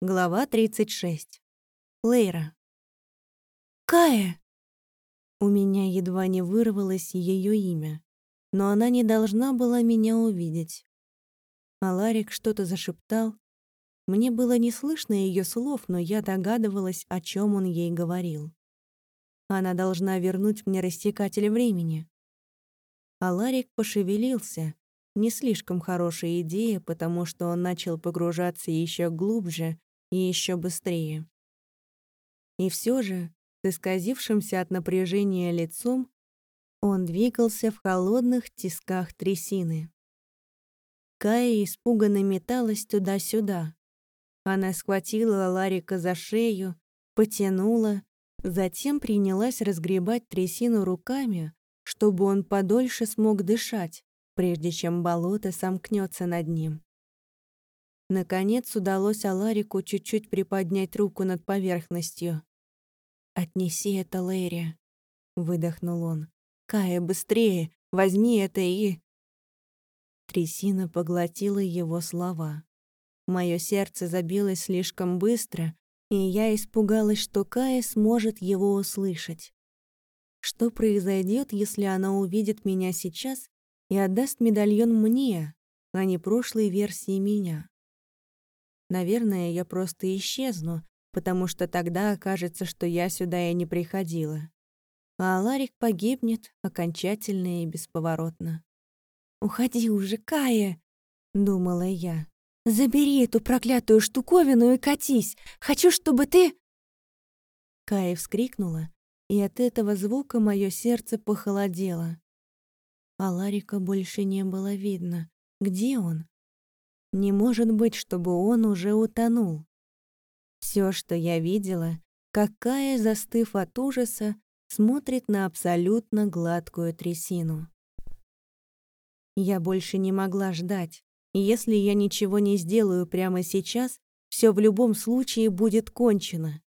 Глава 36. Лейра. «Кая!» У меня едва не вырвалось ее имя, но она не должна была меня увидеть. Аларик что-то зашептал. Мне было не слышно ее слов, но я догадывалась, о чем он ей говорил. Она должна вернуть мне растекатель времени. Аларик пошевелился. Не слишком хорошая идея, потому что он начал погружаться еще глубже и еще быстрее. И все же, с исказившимся от напряжения лицом, он двигался в холодных тисках трясины. Кая испуганно металась туда-сюда. Она схватила Ларика за шею, потянула, затем принялась разгребать трясину руками, чтобы он подольше смог дышать, прежде чем болото сомкнется над ним. Наконец удалось Аларику чуть-чуть приподнять руку над поверхностью. «Отнеси это Лэри», — выдохнул он. «Кая, быстрее! Возьми это и...» Трясина поглотила его слова. Мое сердце забилось слишком быстро, и я испугалась, что Кая сможет его услышать. Что произойдет, если она увидит меня сейчас и отдаст медальон мне, а не прошлой версии меня? Наверное, я просто исчезну, потому что тогда окажется, что я сюда и не приходила. А Аларик погибнет окончательно и бесповоротно. «Уходи уже, Кая!» — думала я. «Забери эту проклятую штуковину и катись! Хочу, чтобы ты...» Кая вскрикнула, и от этого звука мое сердце похолодело. А Ларика больше не было видно. Где он? Не может быть, чтобы он уже утонул. Все, что я видела, какая, застыв от ужаса, смотрит на абсолютно гладкую трясину. Я больше не могла ждать, если я ничего не сделаю прямо сейчас, все в любом случае будет кончено.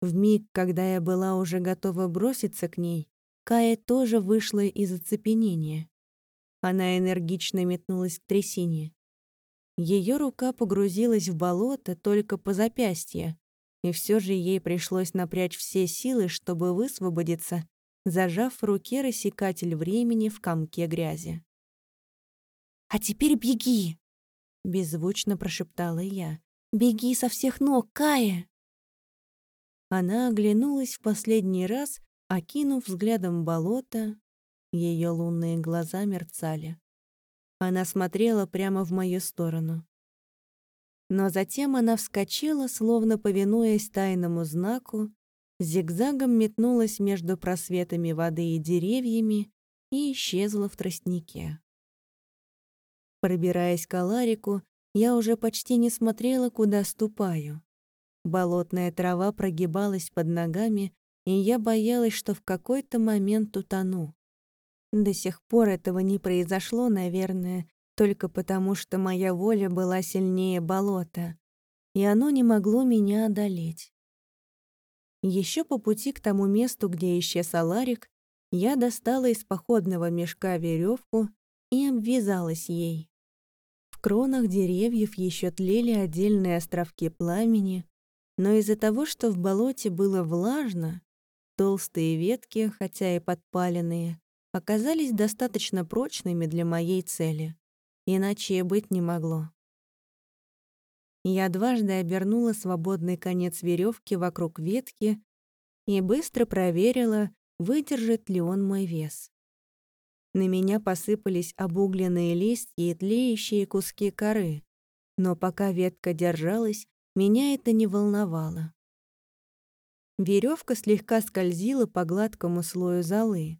В миг, когда я была уже готова броситься к ней, Кая тоже вышла из оцепенения. Она энергично метнулась к трясине. Ее рука погрузилась в болото только по запястье, и все же ей пришлось напрячь все силы, чтобы высвободиться, зажав в руке рассекатель времени в комке грязи. «А теперь беги!» — беззвучно прошептала я. «Беги со всех ног, Кая!» Она оглянулась в последний раз, окинув взглядом болото. Ее лунные глаза мерцали. Она смотрела прямо в мою сторону. Но затем она вскочила, словно повинуясь тайному знаку, зигзагом метнулась между просветами воды и деревьями и исчезла в тростнике. Пробираясь к Аларику, я уже почти не смотрела, куда ступаю. Болотная трава прогибалась под ногами, и я боялась, что в какой-то момент утону. До сих пор этого не произошло, наверное, только потому, что моя воля была сильнее болота, и оно не могло меня одолеть. Еще по пути к тому месту, где исчез Аларик, я достала из походного мешка веревку и обвязалась ей. В кронах деревьев еще тлели отдельные островки пламени, но из-за того, что в болоте было влажно, толстые ветки, хотя и подпаленные, оказались достаточно прочными для моей цели, иначе и быть не могло. Я дважды обернула свободный конец веревки вокруг ветки и быстро проверила, выдержит ли он мой вес. На меня посыпались обугленные листья и тлеющие куски коры, но пока ветка держалась, меня это не волновало. Веревка слегка скользила по гладкому слою золы.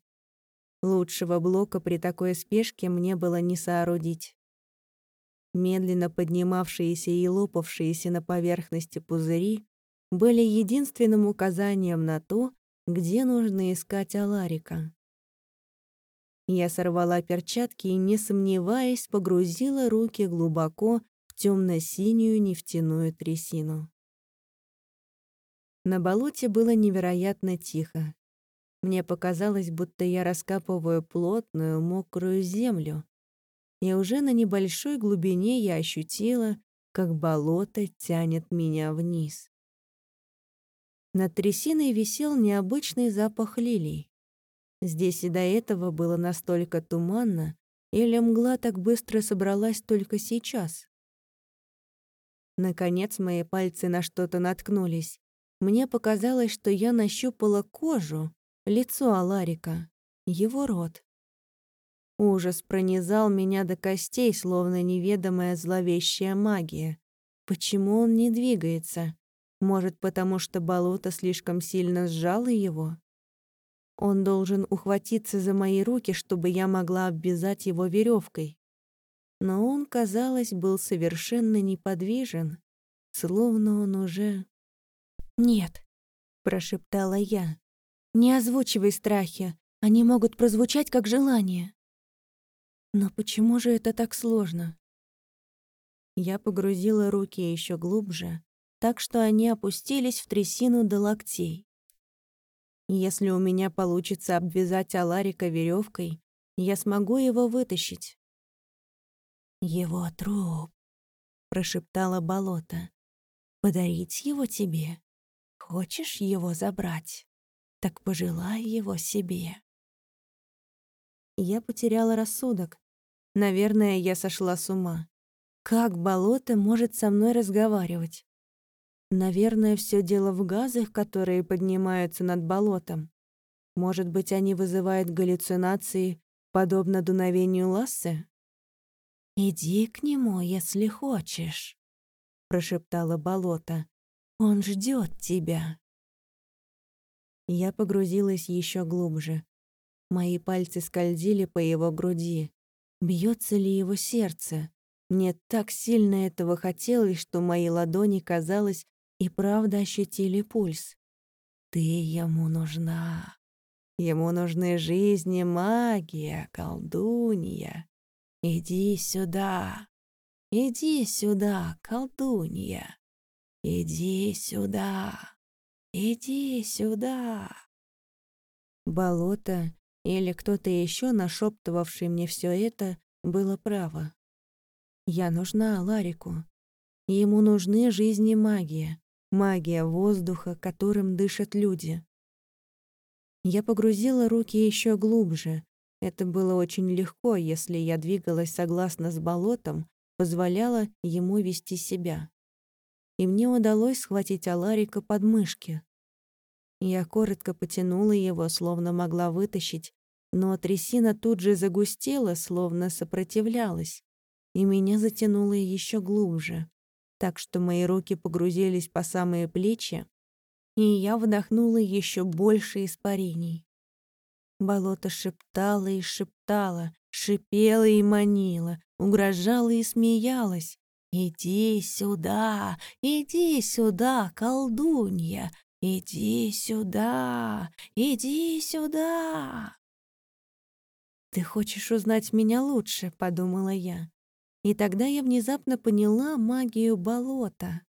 Лучшего блока при такой спешке мне было не соорудить. Медленно поднимавшиеся и лопавшиеся на поверхности пузыри были единственным указанием на то, где нужно искать Аларика. Я сорвала перчатки и, не сомневаясь, погрузила руки глубоко в темно-синюю нефтяную трясину. На болоте было невероятно тихо. Мне показалось, будто я раскапываю плотную, мокрую землю. И уже на небольшой глубине я ощутила, как болото тянет меня вниз. Над трясиной висел необычный запах лилий. Здесь и до этого было настолько туманно, или мгла так быстро собралась только сейчас. Наконец мои пальцы на что-то наткнулись. Мне показалось, что я нащупала кожу, лицо Аларика, его рот. Ужас пронизал меня до костей, словно неведомая зловещая магия. Почему он не двигается? Может, потому что болото слишком сильно сжало его? Он должен ухватиться за мои руки, чтобы я могла обвязать его веревкой. Но он, казалось, был совершенно неподвижен, словно он уже... «Нет», — прошептала я, — «не озвучивай страхи, они могут прозвучать как желание». Но почему же это так сложно? Я погрузила руки еще глубже, так что они опустились в трясину до локтей. Если у меня получится обвязать Аларика веревкой, я смогу его вытащить. «Его труп», — прошептала болото. «Подарить его тебе? Хочешь его забрать? Так пожелай его себе». Я потеряла рассудок. Наверное, я сошла с ума. Как болото может со мной разговаривать? Наверное, все дело в газах, которые поднимаются над болотом. Может быть, они вызывают галлюцинации, подобно дуновению Лассе? «Иди к нему, если хочешь», — прошептала болото. «Он ждет тебя». Я погрузилась еще глубже. Мои пальцы скользили по его груди. Бьется ли его сердце? Мне так сильно этого хотелось, что мои ладони, казалось, и правда ощутили пульс. Ты ему нужна. Ему нужны жизни, магия, колдунья. Иди сюда. Иди сюда, колдунья. Иди сюда. Иди сюда. Болото или кто-то еще, нашептывавший мне все это, было право. Я нужна Ларику. Ему нужны жизни магия, магия воздуха, которым дышат люди. Я погрузила руки еще глубже. Это было очень легко, если я двигалась согласно с болотом, позволяла ему вести себя. И мне удалось схватить Аларика под мышки. Я коротко потянула его, словно могла вытащить, но трясина тут же загустела, словно сопротивлялась, и меня затянуло еще глубже, так что мои руки погрузились по самые плечи, и я вдохнула еще больше испарений. Болото шептало и шептало, шипело и манило, угрожало и смеялось. «Иди сюда, иди сюда, колдунья, «Иди сюда! Иди сюда!» «Ты хочешь узнать меня лучше», — подумала я. И тогда я внезапно поняла магию болота.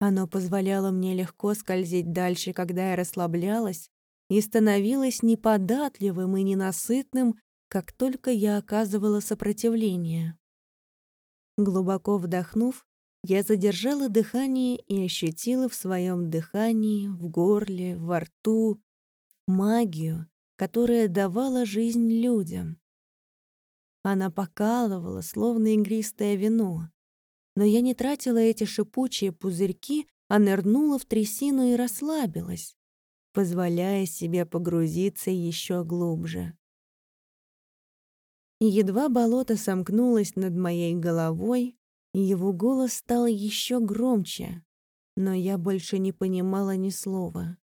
Оно позволяло мне легко скользить дальше, когда я расслаблялась, и становилась неподатливым и ненасытным, как только я оказывала сопротивление. Глубоко вдохнув, я задержала дыхание и ощутила в своем дыхании, в горле, во рту магию, которая давала жизнь людям. Она покалывала, словно игристое вино. Но я не тратила эти шипучие пузырьки, а нырнула в трясину и расслабилась, позволяя себе погрузиться еще глубже. Едва болото сомкнулось над моей головой, его голос стал еще громче, но я больше не понимала ни слова.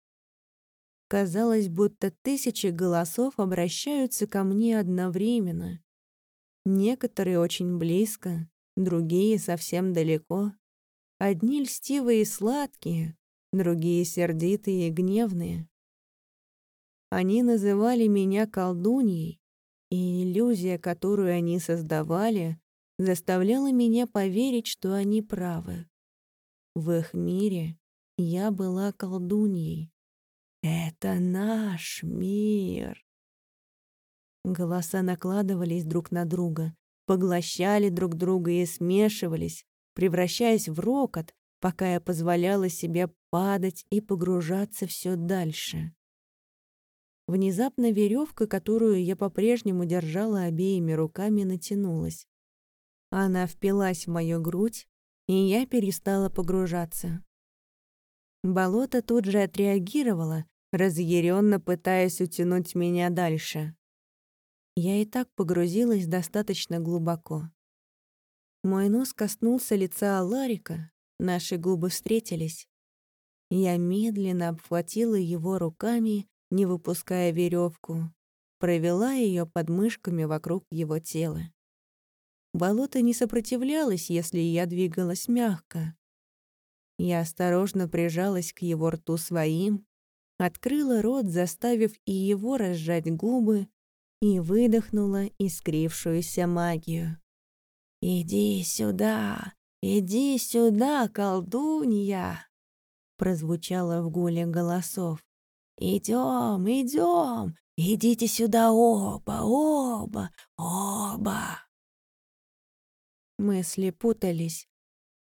Казалось, будто тысячи голосов обращаются ко мне одновременно. Некоторые очень близко, другие совсем далеко. Одни льстивые и сладкие, другие сердитые и гневные. Они называли меня колдуньей, и иллюзия, которую они создавали, заставляла меня поверить, что они правы. В их мире я была колдуньей. Это наш мир. Голоса накладывались друг на друга, поглощали друг друга и смешивались, превращаясь в рокот, пока я позволяла себе падать и погружаться все дальше. Внезапно веревка, которую я по-прежнему держала обеими руками, натянулась. Она впилась в мою грудь, и я перестала погружаться. Болото тут же отреагировало, разъяренно пытаясь утянуть меня дальше. Я и так погрузилась достаточно глубоко. Мой нос коснулся лица Аларика, наши губы встретились. Я медленно обхватила его руками, не выпуская веревку, провела ее подмышками вокруг его тела. Болото не сопротивлялось, если я двигалась мягко. Я осторожно прижалась к его рту своим, открыла рот, заставив и его разжать губы, и выдохнула искрившуюся магию. «Иди сюда, иди сюда, колдунья!» прозвучало в гуле голосов. «Идем, идем, идите сюда оба, оба, оба!» Мысли путались.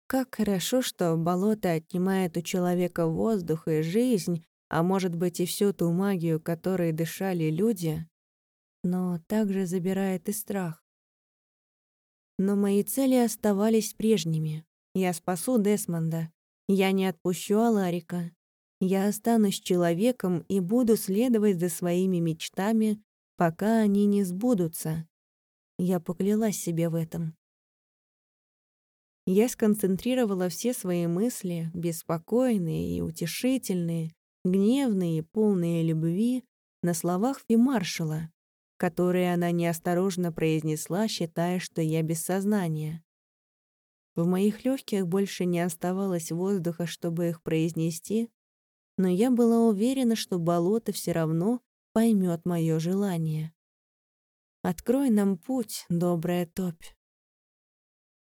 Как хорошо, что болото отнимает у человека воздух и жизнь, а может быть и всю ту магию, которой дышали люди, но также забирает и страх. Но мои цели оставались прежними. Я спасу Десмонда. Я не отпущу Аларика. Я останусь человеком и буду следовать за своими мечтами, пока они не сбудутся. Я поклялась себе в этом. Я сконцентрировала все свои мысли, беспокойные и утешительные, гневные и полные любви, на словах Фимаршала, которые она неосторожно произнесла, считая, что я без сознания. В моих легких больше не оставалось воздуха, чтобы их произнести, но я была уверена, что болото все равно поймет мое желание. «Открой нам путь, добрая топь».